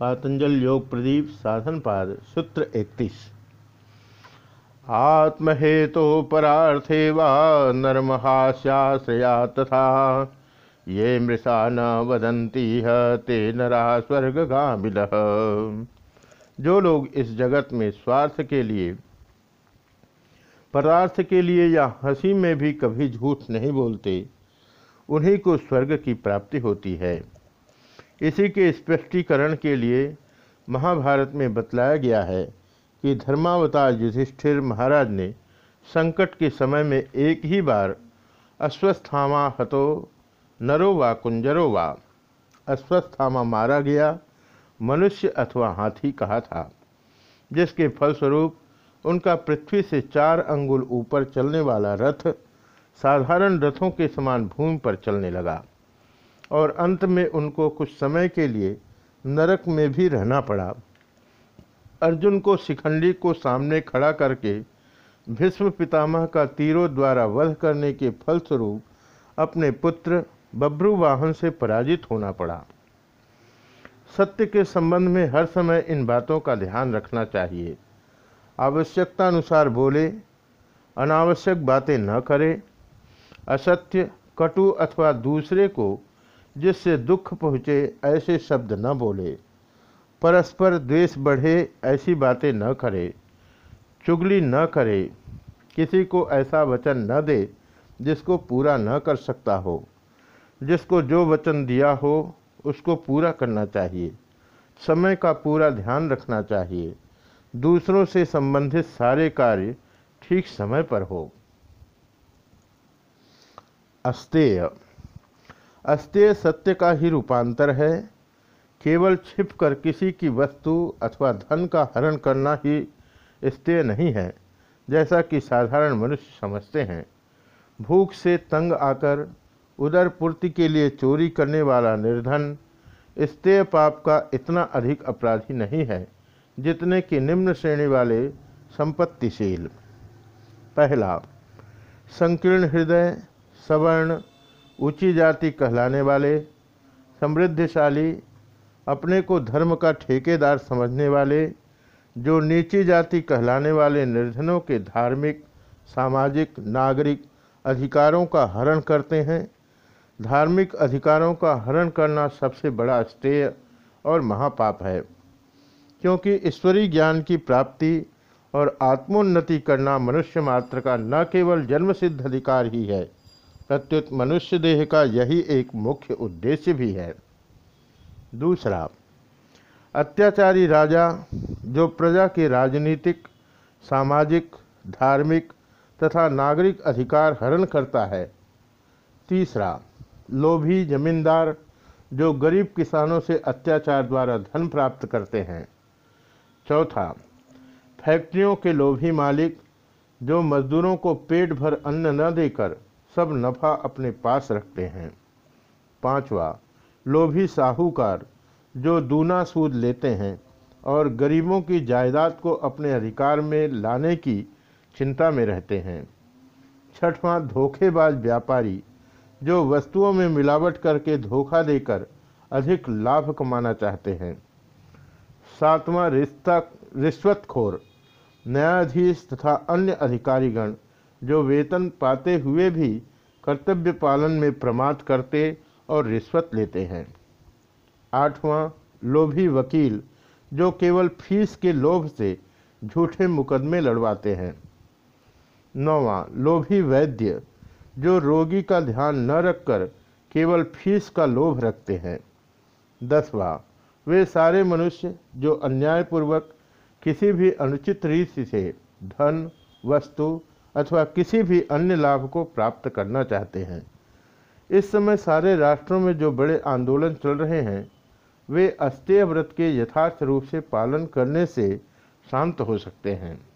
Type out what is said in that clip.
पातंजल योग प्रदीप, साधन पाद, सूत्र इकतीस। आत्महेतु परार्थे वा नरमहाश्याश्रया तथा ये मृषा न वदंती है ते नरा स्वर्गामिल जो लोग इस जगत में स्वार्थ के लिए, परार्थ के लिए या हँसी में भी कभी झूठ नहीं बोलते, उन्हीं को स्वर्ग की प्राप्ति होती है। इसी के स्पष्टीकरण के लिए महाभारत में बतलाया गया है कि धर्मावतार युधिष्ठिर महाराज ने संकट के समय में एक ही बार अश्वस्थामा हतो नरो वा कुंजरो वा। अश्वस्थामा मारा गया, मनुष्य अथवा हाथी कहा था, जिसके फलस्वरूप उनका पृथ्वी से चार अंगुल ऊपर चलने वाला रथ साधारण रथों के समान भूमि पर चलने लगा। और अंत में उनको कुछ समय के लिए नरक में भी रहना पड़ा। अर्जुन को शिखंडी को सामने खड़ा करके भीष्म पितामह का तीरों द्वारा वध करने के फलस्वरूप अपने पुत्र बब्रू वाहन से पराजित होना पड़ा। सत्य के संबंध में हर समय इन बातों का ध्यान रखना चाहिए। आवश्यकता अनुसार बोले, अनावश्यक बातें न करें। असत्य, कटु अथवा दूसरे को जिससे दुख पहुँचे ऐसे शब्द न बोले। परस्पर द्वेष बढ़े ऐसी बातें न करे। चुगली न करे। किसी को ऐसा वचन न दे जिसको पूरा न कर सकता हो। जिसको जो वचन दिया हो, उसको पूरा करना चाहिए। समय का पूरा ध्यान रखना चाहिए। दूसरों से संबंधित सारे कार्य ठीक समय पर हो। अस्तेय। अस्तेय सत्य का ही रूपांतर है। केवल छिपकर किसी की वस्तु अथवा धन का हरण करना ही स्तेय नहीं है, जैसा कि साधारण मनुष्य समझते हैं। भूख से तंग आकर, उदर पूर्ति के लिए चोरी करने वाला निर्धन, स्तेय पाप का इतना अधिक अपराधी नहीं है, जितने कि निम्न श्रेणी वाले संपत्तिशील। पहला, संकीर्ण हृदय, सवर्ण ऊँची जाति कहलाने वाले, समृद्धिशाली, अपने को धर्म का ठेकेदार समझने वाले, जो नीची जाति कहलाने वाले निर्धनों के धार्मिक, सामाजिक, नागरिक अधिकारों का हरण करते हैं। धार्मिक अधिकारों का हरण करना सबसे बड़ा स्तेय और महापाप है, क्योंकि ईश्वरीय ज्ञान की प्राप्ति और आत्मोन्नति करना मनुष्य मात्र का न केवल जन्मसिद्ध अधिकार ही है प्रत्युत मनुष्य देह का यही एक मुख्य उद्देश्य भी है। दूसरा, अत्याचारी राजा जो प्रजा के राजनीतिक, सामाजिक, धार्मिक तथा नागरिक अधिकार हरण करता है। तीसरा, लोभी जमींदार जो गरीब किसानों से अत्याचार द्वारा धन प्राप्त करते हैं। चौथा, फैक्ट्रियों के लोभी मालिक जो मजदूरों को पेट भर अन्न न देकर सब नफ़ा अपने पास रखते हैं। पांचवा, लोभी साहूकार, जो दूना सूद लेते हैं और गरीबों की जायदाद को अपने अधिकार में लाने की चिंता में रहते हैं। छठवां, धोखेबाज व्यापारी, जो वस्तुओं में मिलावट करके धोखा देकर अधिक लाभ कमाना चाहते हैं। सातवां, रिश्ता, रिश्वतखोर, न्यायाधीश तथा अन्य अधिकारीगण जो वेतन पाते हुए भी कर्तव्य पालन में प्रमाद करते और रिश्वत लेते हैं। आठवां, लोभी वकील, जो केवल फ़ीस के लोभ से झूठे मुकदमे लड़वाते हैं। नौवां, लोभी वैद्य, जो रोगी का ध्यान न रखकर केवल फ़ीस का लोभ रखते हैं। दसवां, वे सारे मनुष्य जो अन्यायपूर्वक किसी भी अनुचित रीति से धन, वस्तु अथवा किसी भी अन्य लाभ को प्राप्त करना चाहते हैं। इस समय सारे राष्ट्रों में जो बड़े आंदोलन चल रहे हैं, वे अस्तेय व्रत के यथार्थ रूप से पालन करने से शांत हो सकते हैं।